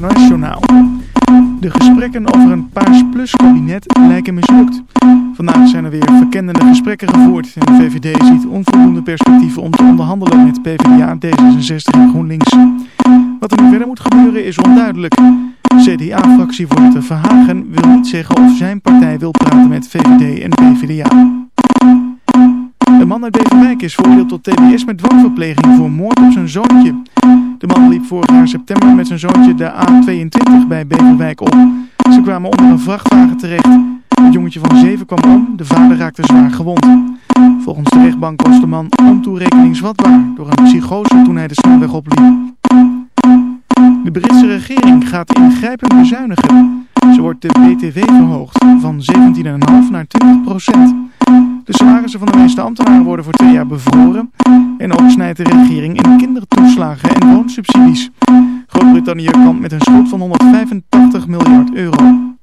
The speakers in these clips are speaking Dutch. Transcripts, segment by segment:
Journaal. De gesprekken over een Paars Plus kabinet lijken mislukt. Vandaag zijn er weer verkennende gesprekken gevoerd en de VVD ziet onvoldoende perspectieven om te onderhandelen met PvdA, D66 en GroenLinks. Wat er nu verder moet gebeuren is onduidelijk. CDA-fractievoorzitter Verhagen wil niet zeggen of zijn partij wil praten met VVD en PvdA. Een man uit Beverwijk is veroordeeld tot TBS met dwangverpleging voor moord op zijn zoontje. De man liep vorig jaar september met zijn zoontje de A22 bij Beverwijk op. Ze kwamen onder een vrachtwagen terecht. Het jongetje van 7 kwam om, de vader raakte zwaar gewond. Volgens de rechtbank was de man ontoerekeningsvatbaar door een psychose toen hij de snelweg opliep. De Britse regering gaat ingrijpend bezuinigen. Ze wordt de BTW verhoogd van 17,5 naar 20 procent. Van de meeste ambtenaren worden voor twee jaar bevroren. En ook snijdt de regering in kindertoeslagen en woonsubsidies. Groot-Brittannië kampt met een schuld van 185 miljard euro.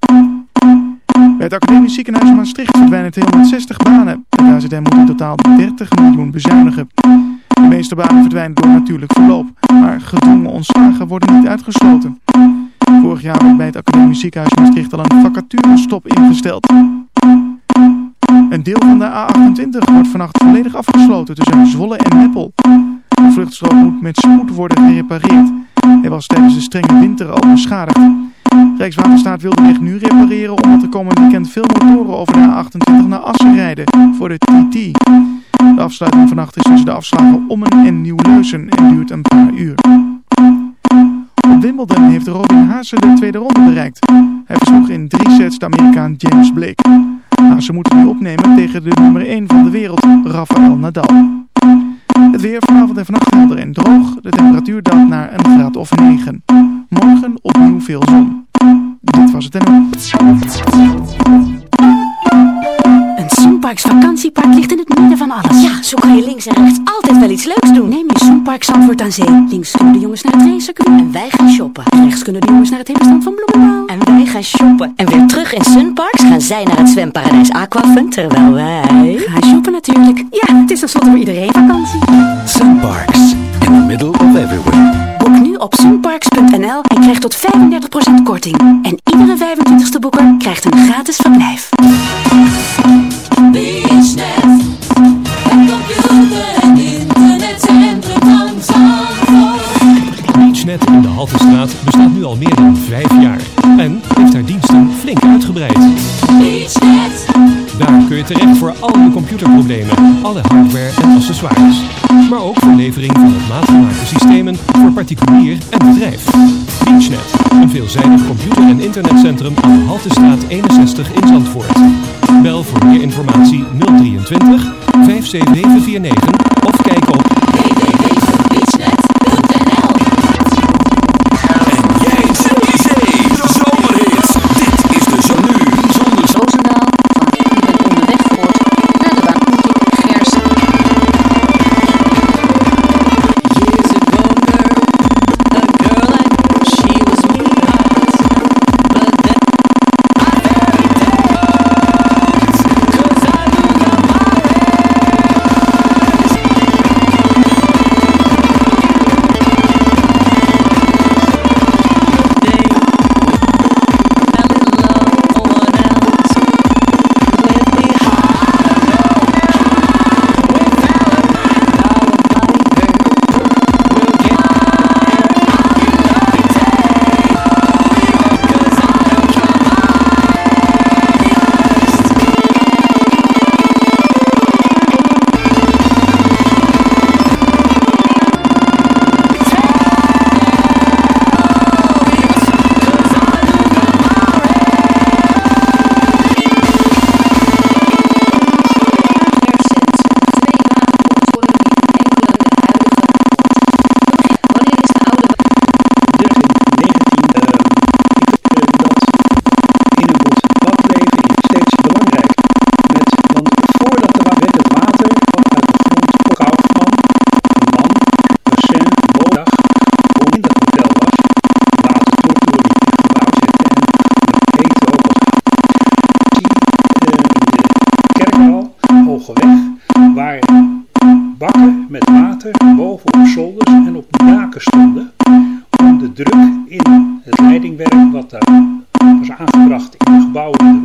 Bij het Academisch Ziekenhuis Maastricht verdwijnen 260 banen. De KZN moet in totaal 30 miljoen bezuinigen. De meeste banen verdwijnen door natuurlijk verloop, maar gedwongen ontslagen worden niet uitgesloten. Vorig jaar werd bij het Academisch Ziekenhuis Maastricht al een vacaturestop ingesteld. Een deel van de A28 wordt vannacht volledig afgesloten tussen Zwolle en Meppel. De vluchtstrook moet met spoed worden gerepareerd. Hij was tijdens de strenge winter al beschadigd. Rijkswaterstaat wil de weg nu repareren omdat er komend weekend veel motoren over de A28 naar Assen rijden voor de TT. De afsluiting vannacht is tussen de afslagen Ommen en Nieuw-Leusen en duurt een paar uur. Op Wimbledon heeft Robin Haase de tweede ronde bereikt. Hij versloeg in drie sets de Amerikaan James Blake. Haase moet het nu opnemen tegen de nummer 1 van de wereld, Rafael Nadal. Het weer vanavond en vannacht helder en droog. De temperatuur daalt naar een graad of 9. Morgen opnieuw veel zon. Dit was het en Een Sunparks vakantiepark ligt zo kan je links en rechts altijd wel iets leuks doen. Neem je Sunpark Zandvoort aan Zee. Links kunnen de jongens naar het racecircuit. En wij gaan shoppen. En rechts kunnen de jongens naar het hippenstand van Bloemendaal. En wij gaan shoppen. En weer terug in Sunparks gaan zij naar het zwemparadijs Aquafun, terwijl wij... Gaan shoppen natuurlijk. Ja, het is tenslotte voor iedereen vakantie. Sunparks, in the middle of everywhere. Boek nu op sunparks.nl en krijg tot 35% korting. En iedere 25ste boeker krijgt een gratis verblijf. In de Haltestraat bestaat nu al meer dan vijf jaar en heeft haar diensten flink uitgebreid. BeachNet, Daar kun je terecht voor al je computerproblemen, alle hardware en accessoires. Maar ook voor levering van op maat gemaakte systemen voor particulier en bedrijf. BeachNet, een veelzijdig computer- en internetcentrum aan de Haltestraat 61 in Zandvoort. Bel voor meer informatie 023 57749 weg waar bakken met water boven op zolders en op de daken stonden om de druk in het leidingwerk wat daar was aangebracht in de gebouwen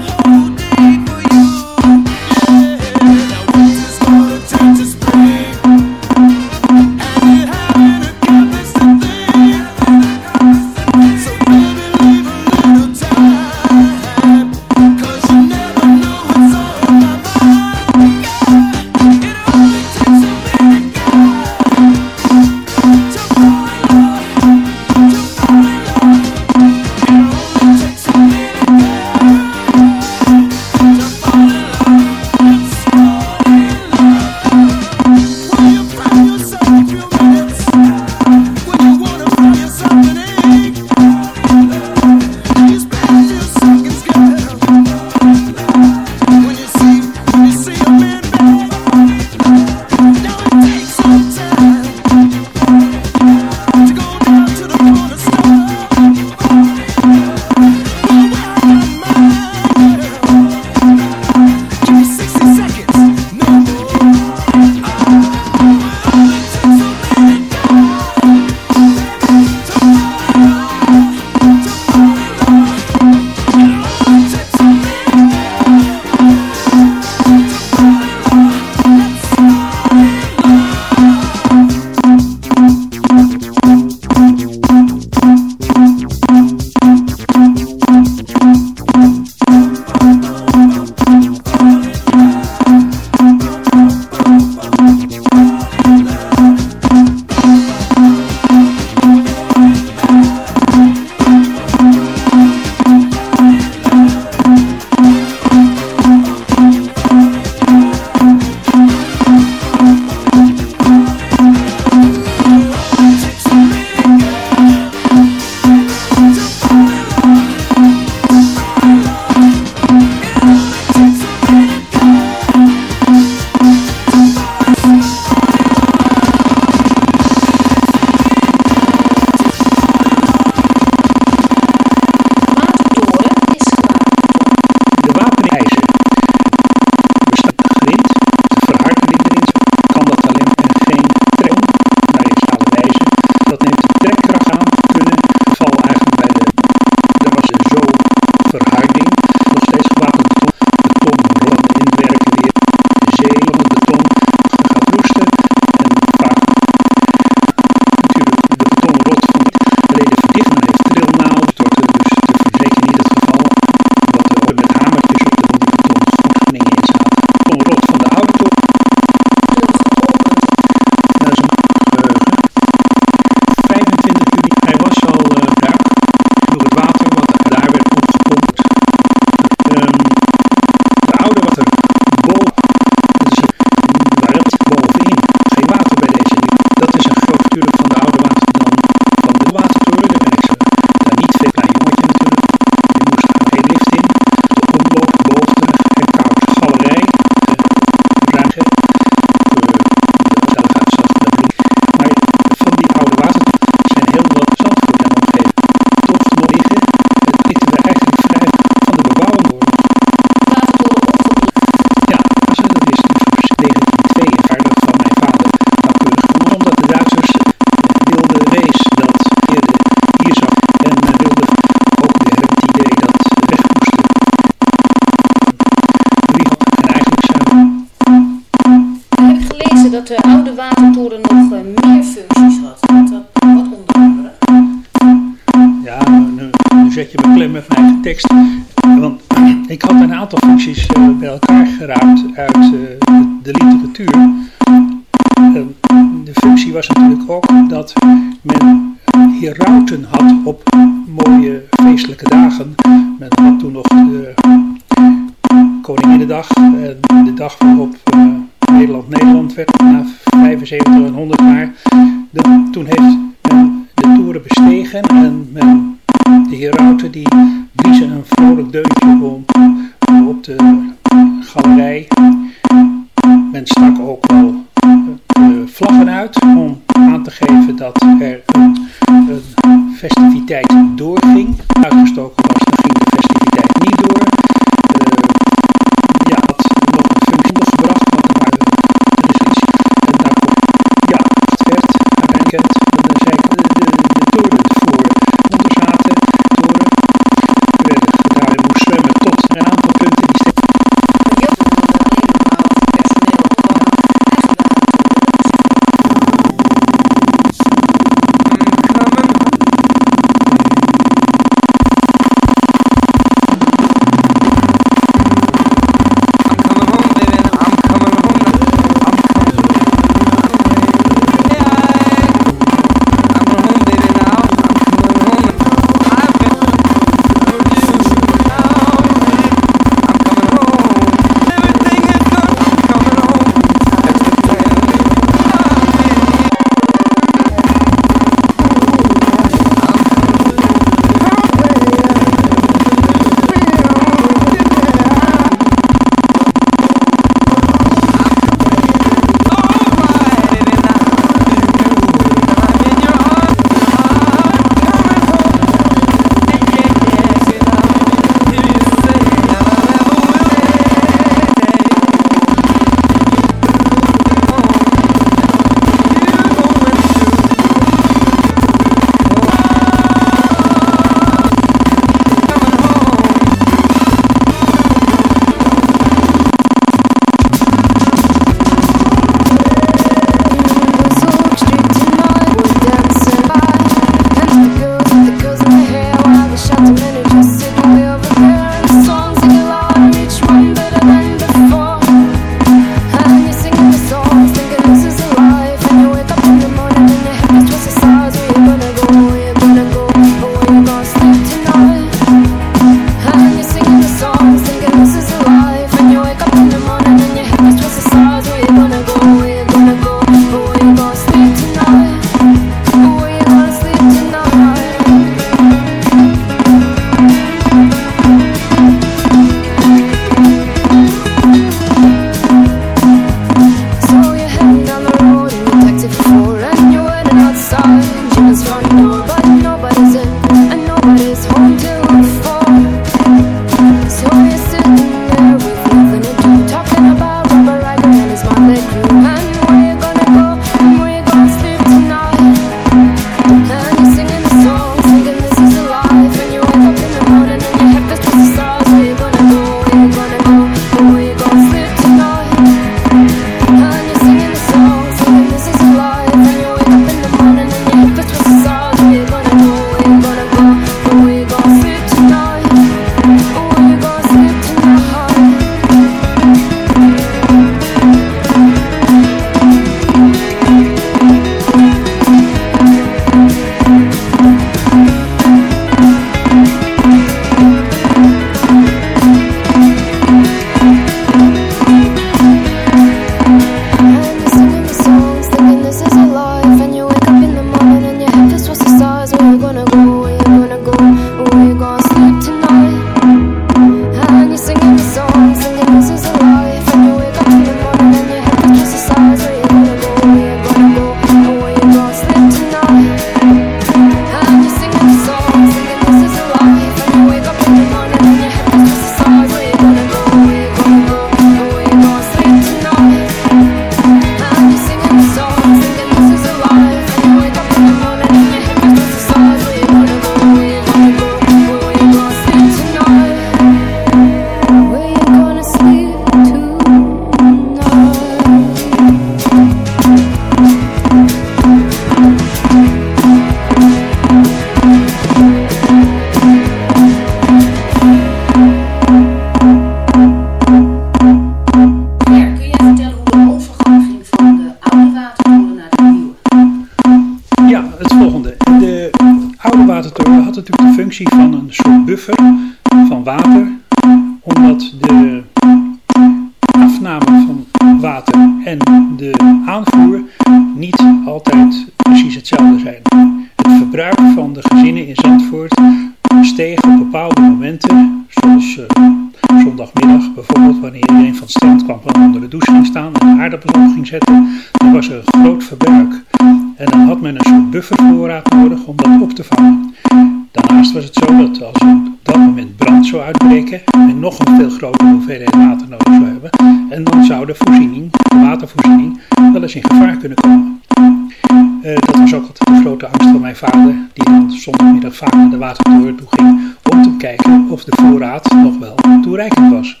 mijn vader, die dan zondagmiddag vaak naar de watertoren toe ging om te kijken of de voorraad nog wel toereikend was.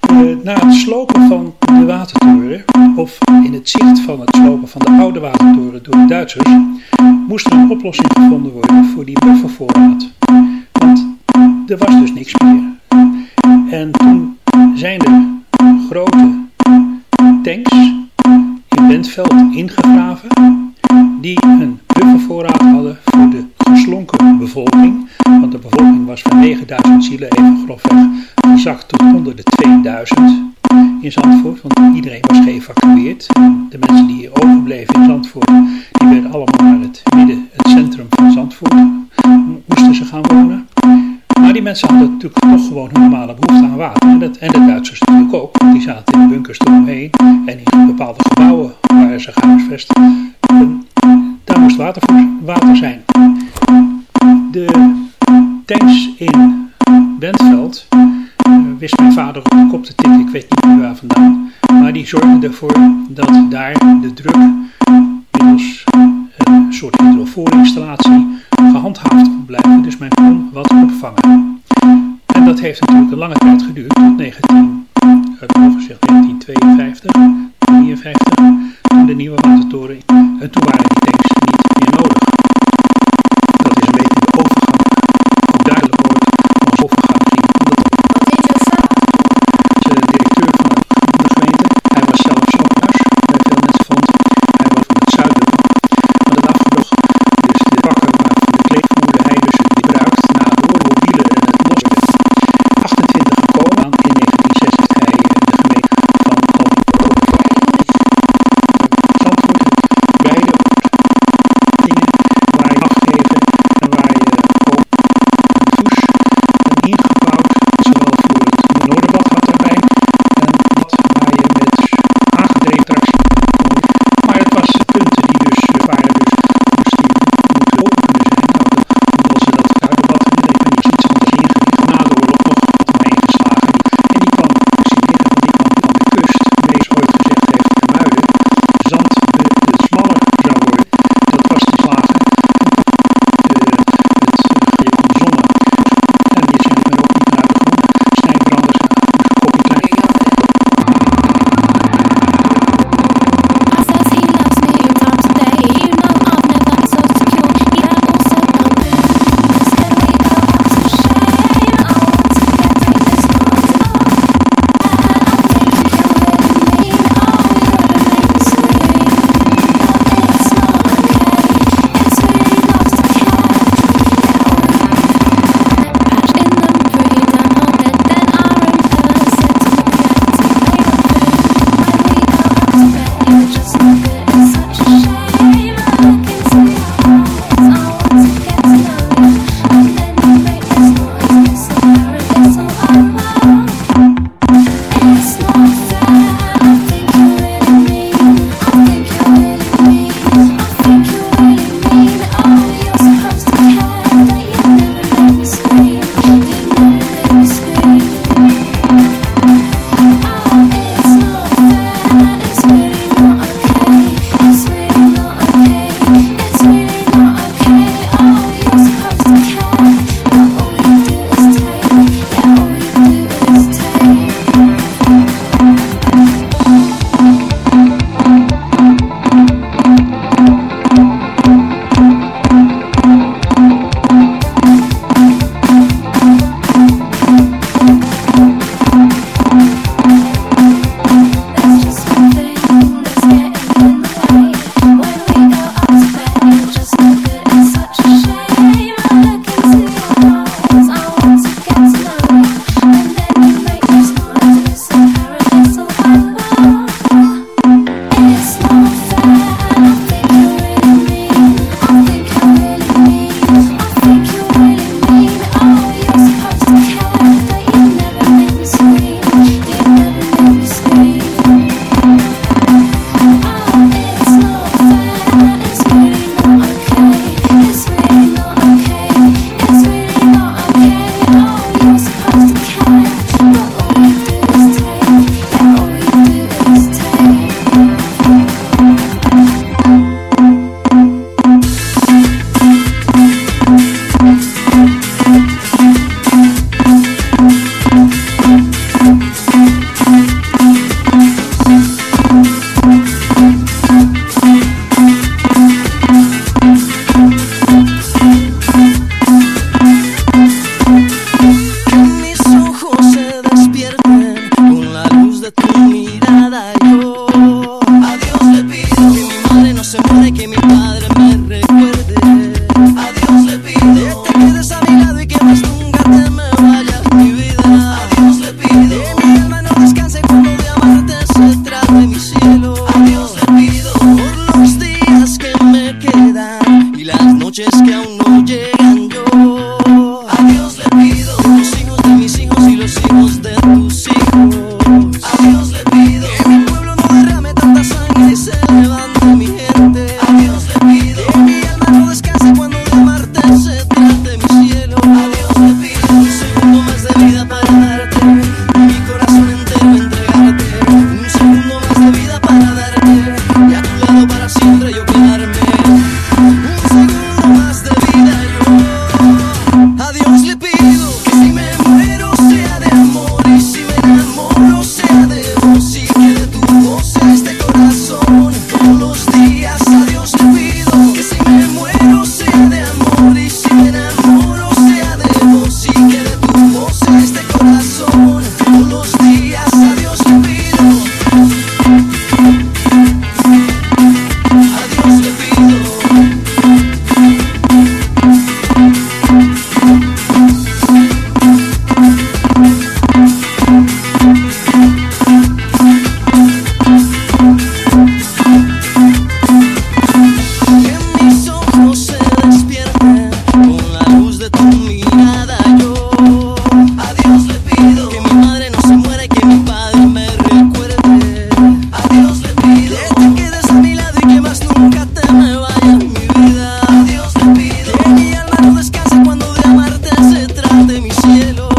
Eh, na het slopen van de watertoren, of in het zicht van het slopen van de oude watertoren door de Duitsers, moest er een oplossing gevonden worden voor die buffervoorraad. cielo.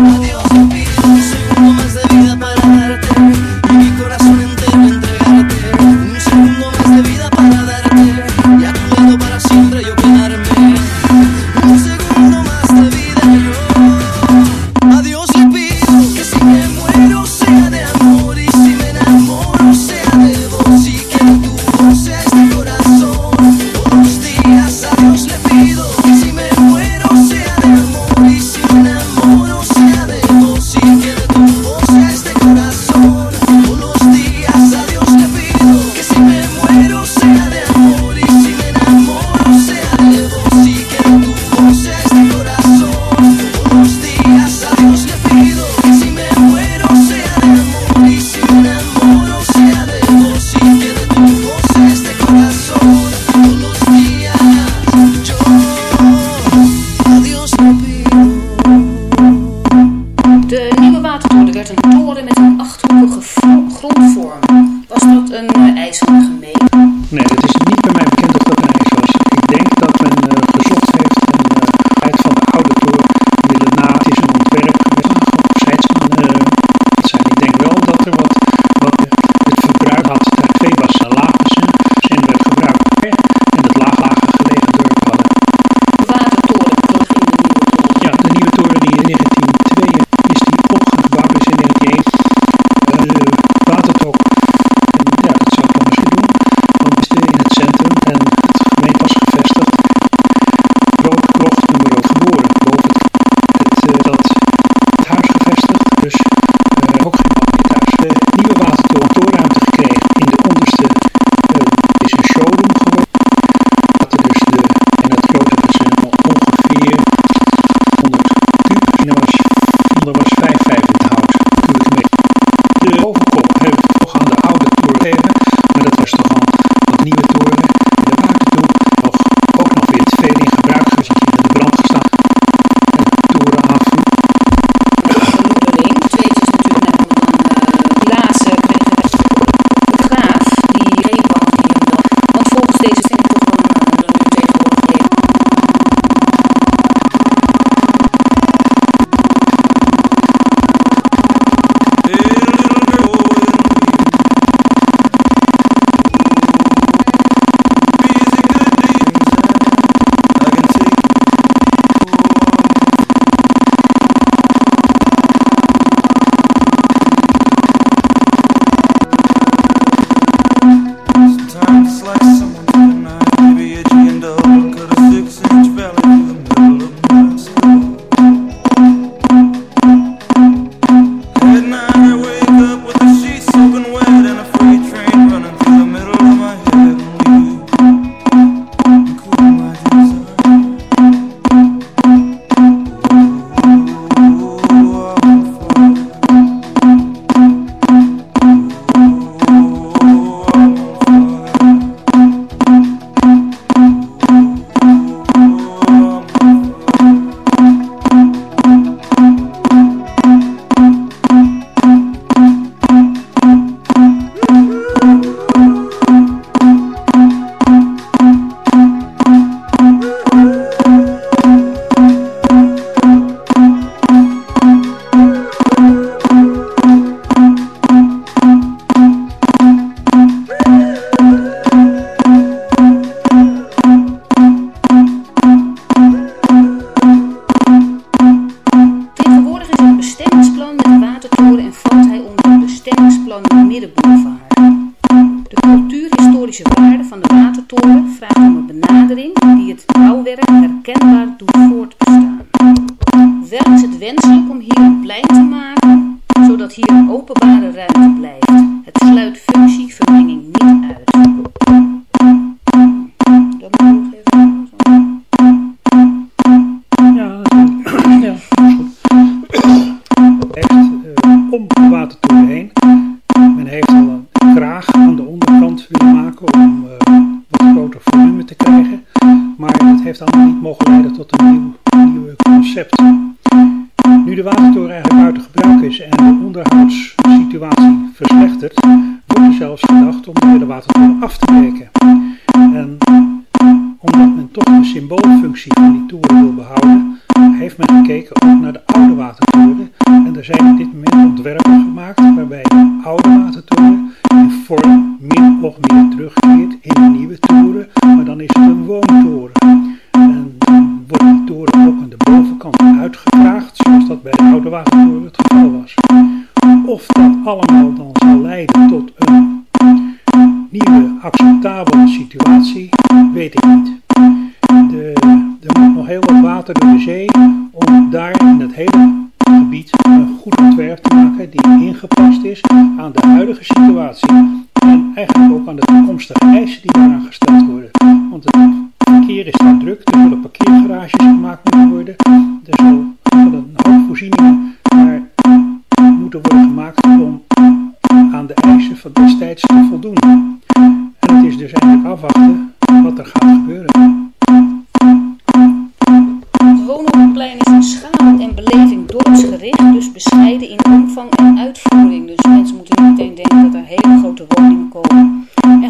Symboolfunctie van die toren wil behouden, heeft men gekeken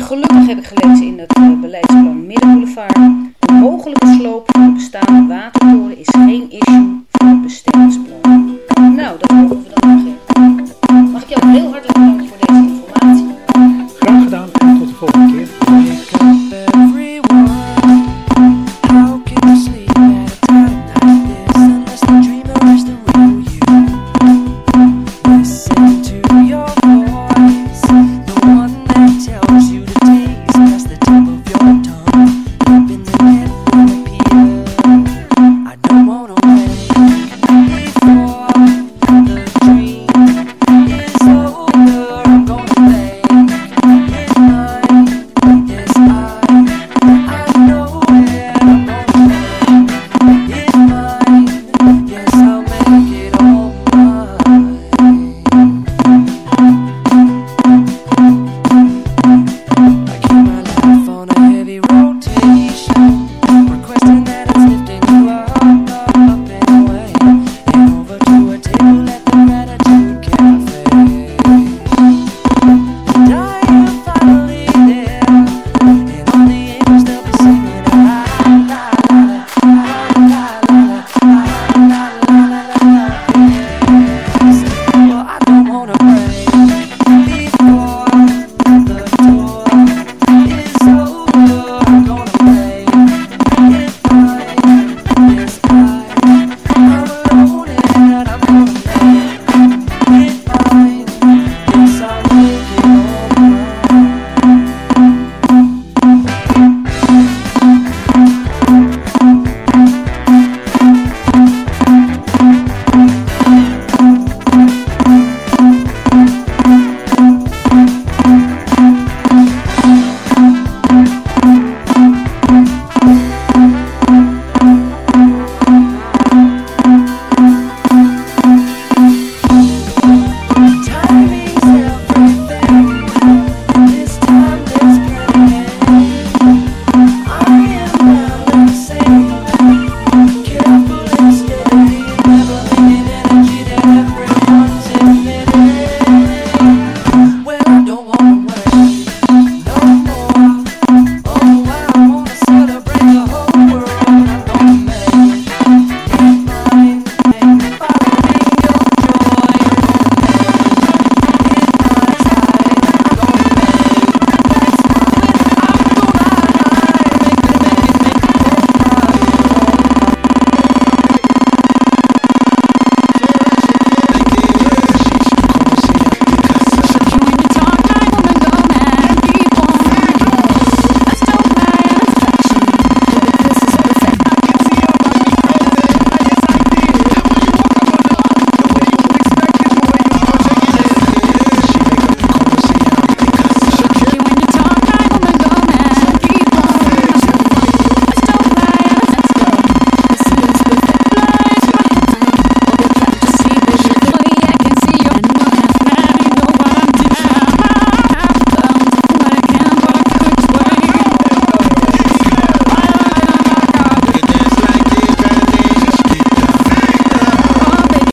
gelukkig heb ik gelezen in dat eh, beleidsplan Middenboulevard.